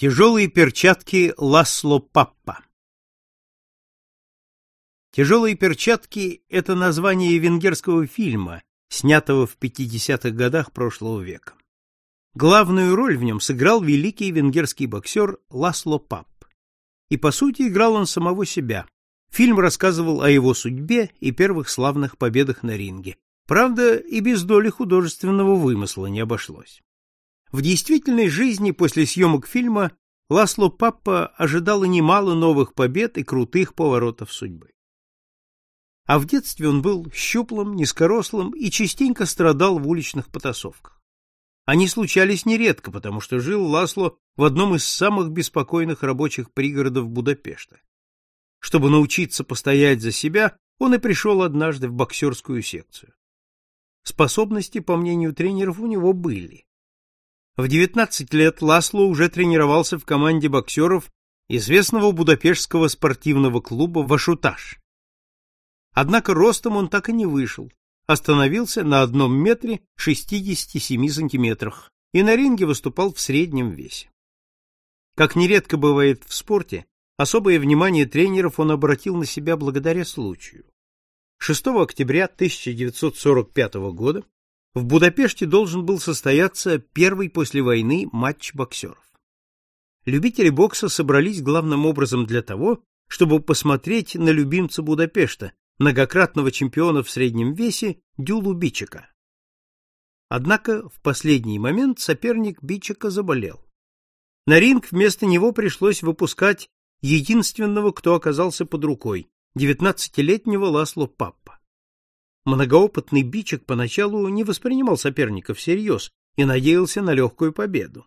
Тяжелые перчатки Ласло Паппа Тяжелые перчатки – это название венгерского фильма, снятого в 50-х годах прошлого века. Главную роль в нем сыграл великий венгерский боксер Ласло Папп. И, по сути, играл он самого себя. Фильм рассказывал о его судьбе и первых славных победах на ринге. Правда, и без доли художественного вымысла не обошлось. В действительной жизни после съемок фильма Ласло Паппа ожидало немало новых побед и крутых поворотов судьбы. А в детстве он был щуплым, низкорослым и частенько страдал в уличных потасовках. Они случались нередко, потому что жил Ласло в одном из самых беспокойных рабочих пригородов Будапешта. Чтобы научиться постоять за себя, он и пришел однажды в боксерскую секцию. Способности, по мнению тренеров, у него были. В 19 лет Ласло уже тренировался в команде боксеров известного будапештского спортивного клуба «Вашутаж». Однако ростом он так и не вышел, остановился на одном метре 67 сантиметрах и на ринге выступал в среднем весе. Как нередко бывает в спорте, особое внимание тренеров он обратил на себя благодаря случаю. 6 октября 1945 года в Будапеште должен был состояться первый после войны матч боксеров. Любители бокса собрались главным образом для того, чтобы посмотреть на любимца Будапешта, многократного чемпиона в среднем весе Дюлу Бичика. Однако в последний момент соперник Бичика заболел. На ринг вместо него пришлось выпускать единственного, кто оказался под рукой, девятнадцатилетнего Ласло Паппа. Многоопытный Бичек поначалу не воспринимал соперника всерьез и надеялся на легкую победу.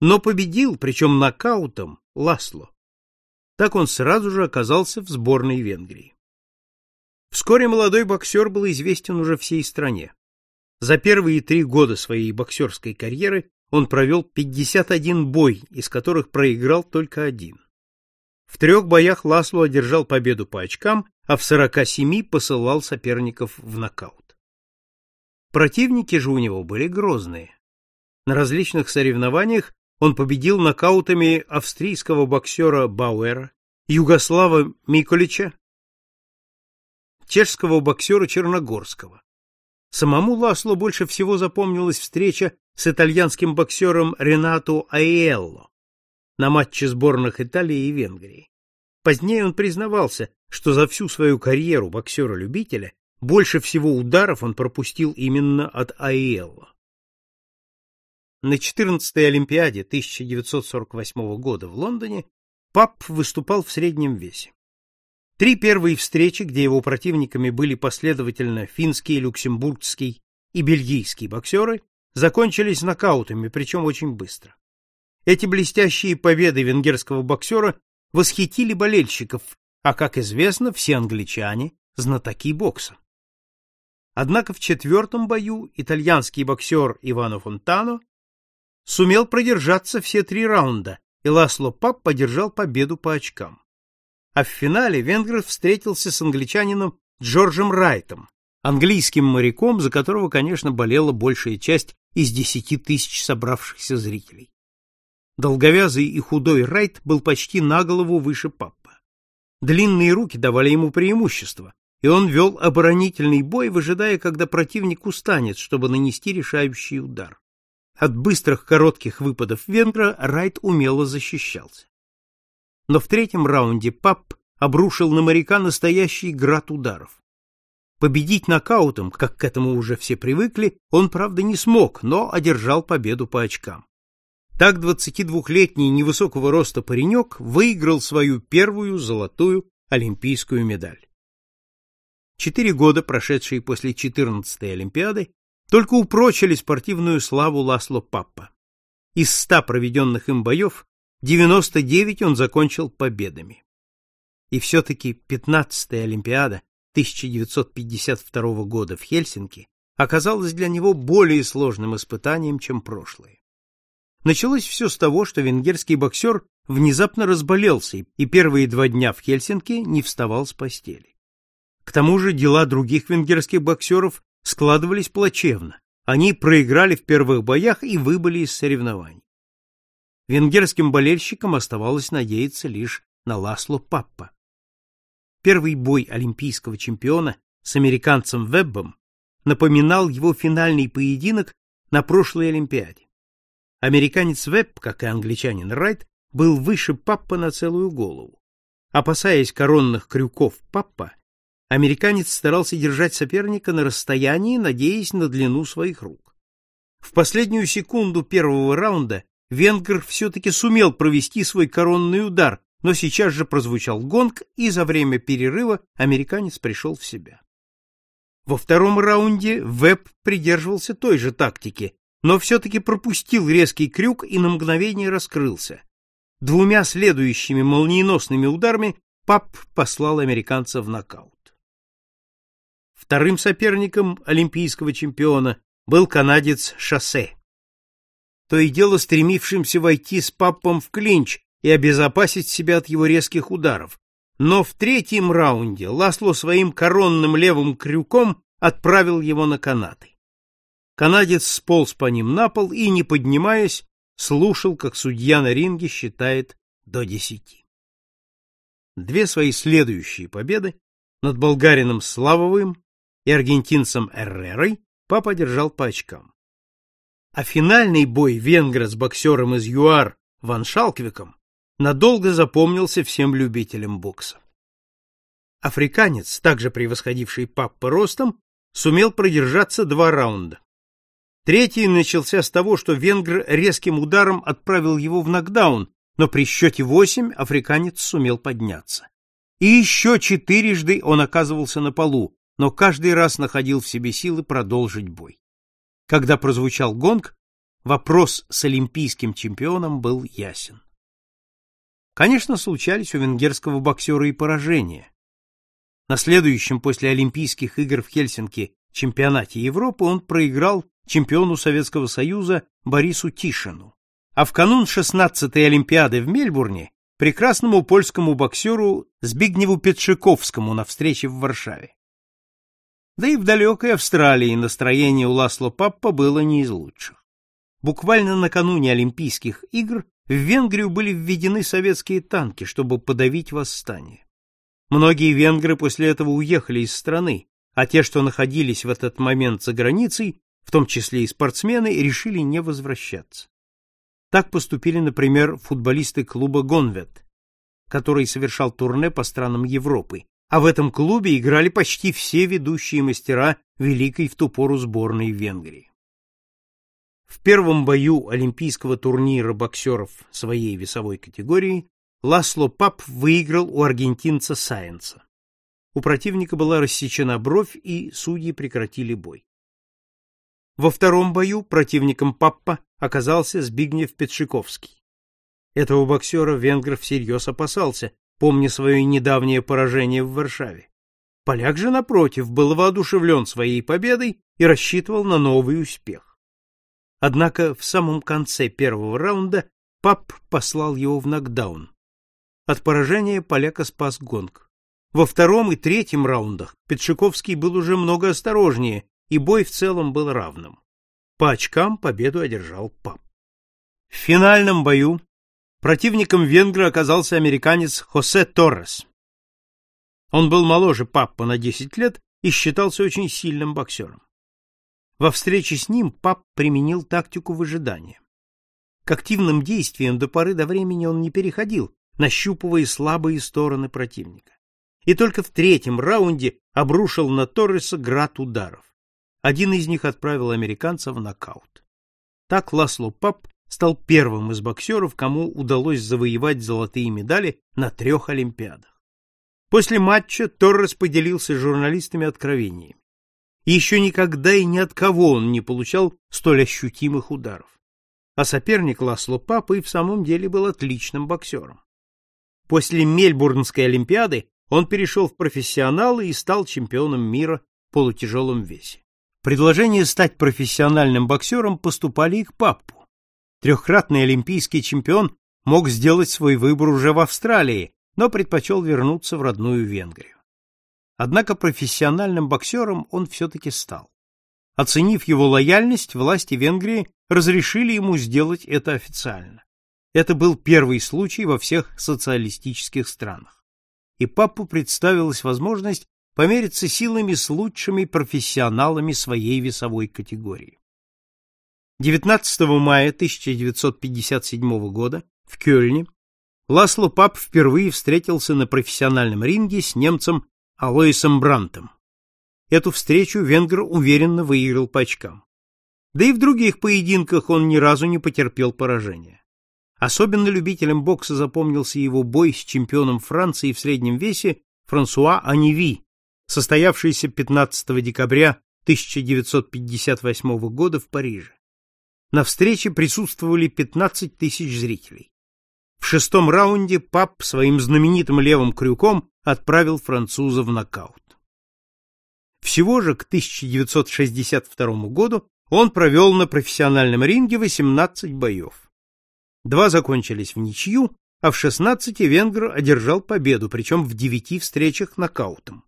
Но победил, причем нокаутом, Ласло. Так он сразу же оказался в сборной Венгрии. Вскоре молодой боксер был известен уже всей стране. За первые три года своей боксерской карьеры он провел 51 бой, из которых проиграл только один. В трех боях Ласло одержал победу по очкам, а в 47 посылал соперников в нокаут. Противники же у него были грозные. На различных соревнованиях он победил нокаутами австрийского боксера Бауэра, югослава Миколича, чешского боксера Черногорского. Самому Ласло больше всего запомнилась встреча с итальянским боксером Ренато Аиелло на матче сборных Италии и Венгрии. Позднее он признавался, что за всю свою карьеру боксера-любителя больше всего ударов он пропустил именно от Аиелло. На 14-й Олимпиаде 1948 года в Лондоне Пап выступал в среднем весе. Три первые встречи, где его противниками были последовательно финский, люксембургский и бельгийский боксеры, закончились нокаутами, причем очень быстро. Эти блестящие победы венгерского боксера восхитили болельщиков, а, как известно, все англичане – знатоки бокса. Однако в четвертом бою итальянский боксер Ивано Фонтано сумел продержаться все три раунда, и Ласло Пап подержал победу по очкам. А в финале венгр встретился с англичанином Джорджем Райтом, английским моряком, за которого, конечно, болела большая часть из десяти тысяч собравшихся зрителей. Долговязый и худой Райт был почти на голову выше Паппа. Длинные руки давали ему преимущество, и он вел оборонительный бой, выжидая, когда противник устанет, чтобы нанести решающий удар. От быстрых коротких выпадов венгра Райт умело защищался. Но в третьем раунде Папп обрушил на моряка настоящий град ударов. Победить нокаутом, как к этому уже все привыкли, он, правда, не смог, но одержал победу по очкам. Так 22-летний невысокого роста паренек выиграл свою первую золотую олимпийскую медаль. Четыре года, прошедшие после 14-й Олимпиады, только упрочили спортивную славу Ласло Паппа. Из ста проведенных им боев 99 он закончил победами. И все-таки 15-я Олимпиада 1952 года в Хельсинки оказалась для него более сложным испытанием, чем прошлое. Началось все с того, что венгерский боксер внезапно разболелся и первые два дня в Хельсинки не вставал с постели. К тому же дела других венгерских боксеров складывались плачевно. Они проиграли в первых боях и выбыли из соревнований. венгерским болельщикам оставалось надеяться лишь на Ласло Паппа. Первый бой олимпийского чемпиона с американцем Веббом напоминал его финальный поединок на прошлой Олимпиаде. Американец Вебб, как и англичанин Райт, был выше Паппа на целую голову. Опасаясь коронных крюков Паппа, американец старался держать соперника на расстоянии, надеясь на длину своих рук. В последнюю секунду первого раунда венгр все-таки сумел провести свой коронный удар, но сейчас же прозвучал гонг, и за время перерыва американец пришел в себя. Во втором раунде Веб придерживался той же тактики, но все-таки пропустил резкий крюк и на мгновение раскрылся. Двумя следующими молниеносными ударами Пап послал американца в нокаут. Вторым соперником олимпийского чемпиона был канадец Шоссе. То и дело стремившимся войти с Паппом в клинч и обезопасить себя от его резких ударов. Но в третьем раунде Ласло своим коронным левым крюком отправил его на канаты. Канадец сполз по ним на пол и, не поднимаясь, слушал, как судья на ринге считает до десяти. Две свои следующие победы над болгарином Славовым и аргентинцем Эррерой папа держал по очкам. А финальный бой венгра с боксером из ЮАР Ван Шалквиком надолго запомнился всем любителям бокса. Африканец, также превосходивший папа ростом, сумел продержаться два раунда. Третий начался с того, что венгр резким ударом отправил его в нокдаун, но при счете восемь африканец сумел подняться. И еще четырежды он оказывался на полу, но каждый раз находил в себе силы продолжить бой. Когда прозвучал гонг, вопрос с олимпийским чемпионом был ясен. Конечно, случались у венгерского боксера и поражения. На следующем после Олимпийских игр в Хельсинки чемпионате Европы он проиграл чемпиону Советского Союза Борису Тишину, а в канун 16-й Олимпиады в Мельбурне прекрасному польскому боксеру Збигневу Петшиковскому на встрече в Варшаве. Да и в далекой Австралии настроение у Ласло Паппа было не из лучших. Буквально накануне Олимпийских игр в Венгрию были введены советские танки, чтобы подавить восстание. Многие венгры после этого уехали из страны, а те, что находились в этот момент за границей, в том числе и спортсмены, решили не возвращаться. Так поступили, например, футболисты клуба Гонвет, который совершал турне по странам Европы, а в этом клубе играли почти все ведущие мастера великой в ту пору сборной Венгрии. В первом бою олимпийского турнира боксеров своей весовой категории Ласло Пап выиграл у аргентинца Сайенса. У противника была рассечена бровь, и судьи прекратили бой. Во втором бою противником Паппа оказался Збигнев Петшиковский. Этого боксера венгр всерьез опасался, помня свое недавнее поражение в Варшаве. Поляк же, напротив, был воодушевлен своей победой и рассчитывал на новый успех. Однако в самом конце первого раунда Пап послал его в нокдаун. От поражения поляка спас гонг. Во втором и третьем раундах Петшиковский был уже много осторожнее и бой в целом был равным. По очкам победу одержал Пап. В финальном бою противником венгра оказался американец Хосе Торрес. Он был моложе Паппа на 10 лет и считался очень сильным боксером. Во встрече с ним Пап применил тактику выжидания. К активным действиям до поры до времени он не переходил, нащупывая слабые стороны противника. И только в третьем раунде обрушил на Торреса град ударов. Один из них отправил американца в нокаут. Так Ласло Пап стал первым из боксеров, кому удалось завоевать золотые медали на трех Олимпиадах. После матча Торрес поделился с журналистами откровениями. еще никогда и ни от кого он не получал столь ощутимых ударов. А соперник Ласло Папа и в самом деле был отличным боксером. После Мельбурнской Олимпиады он перешел в профессионалы и стал чемпионом мира в полутяжелом весе. Предложения стать профессиональным боксером поступали и к папу. Трехкратный олимпийский чемпион мог сделать свой выбор уже в Австралии, но предпочел вернуться в родную Венгрию. Однако профессиональным боксером он все-таки стал. Оценив его лояльность, власти Венгрии разрешили ему сделать это официально. Это был первый случай во всех социалистических странах. И Паппу представилась возможность помериться силами с лучшими профессионалами своей весовой категории. 19 мая 1957 года в Кёльне Ласло Пап впервые встретился на профессиональном ринге с немцем Алоисом Брантом. Эту встречу венгр уверенно выиграл по очкам. Да и в других поединках он ни разу не потерпел поражения. Особенно любителям бокса запомнился его бой с чемпионом Франции в среднем весе Франсуа Аневи, состоявшийся 15 декабря 1958 года в Париже. На встрече присутствовали 15 тысяч зрителей. В шестом раунде Пап своим знаменитым левым крюком отправил француза в нокаут. Всего же к 1962 году он провел на профессиональном ринге 18 боев. Два закончились в ничью, а в 16 венгр одержал победу, причем в девяти встречах нокаутом.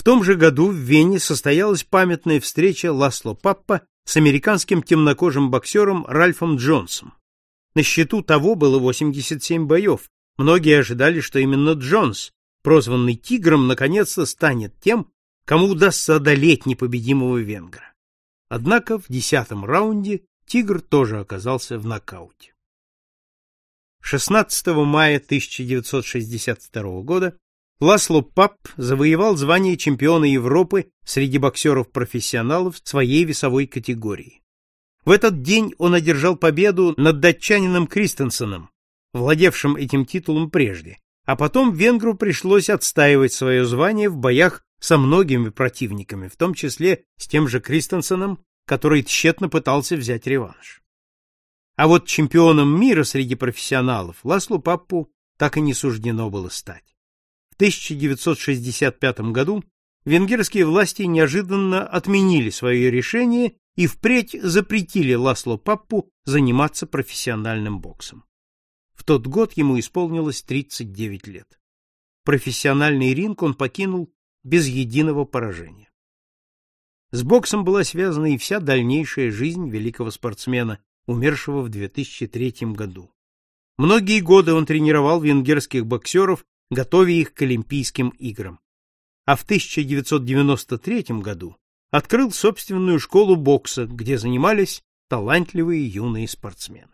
В том же году в Вене состоялась памятная встреча Ласло Паппа с американским темнокожим боксером Ральфом Джонсом. На счету того было 87 боев. Многие ожидали, что именно Джонс, прозванный Тигром, наконец-то станет тем, кому удастся одолеть непобедимого венгра. Однако в десятом раунде Тигр тоже оказался в нокауте. 16 мая 1962 года Ласло Пап завоевал звание чемпиона Европы среди боксеров-профессионалов своей весовой категории. В этот день он одержал победу над датчанином Кристенсеном, владевшим этим титулом прежде, а потом венгру пришлось отстаивать свое звание в боях со многими противниками, в том числе с тем же Кристенсеном, который тщетно пытался взять реванш. А вот чемпионом мира среди профессионалов Ласлу Паппу так и не суждено было стать. В 1965 году венгерские власти неожиданно отменили свое решение и впредь запретили Ласло Паппу заниматься профессиональным боксом. В тот год ему исполнилось 39 лет. Профессиональный ринг он покинул без единого поражения. С боксом была связана и вся дальнейшая жизнь великого спортсмена, умершего в 2003 году. Многие годы он тренировал венгерских боксеров, готовя их к Олимпийским играм. А в 1993 году открыл собственную школу бокса, где занимались талантливые юные спортсмены.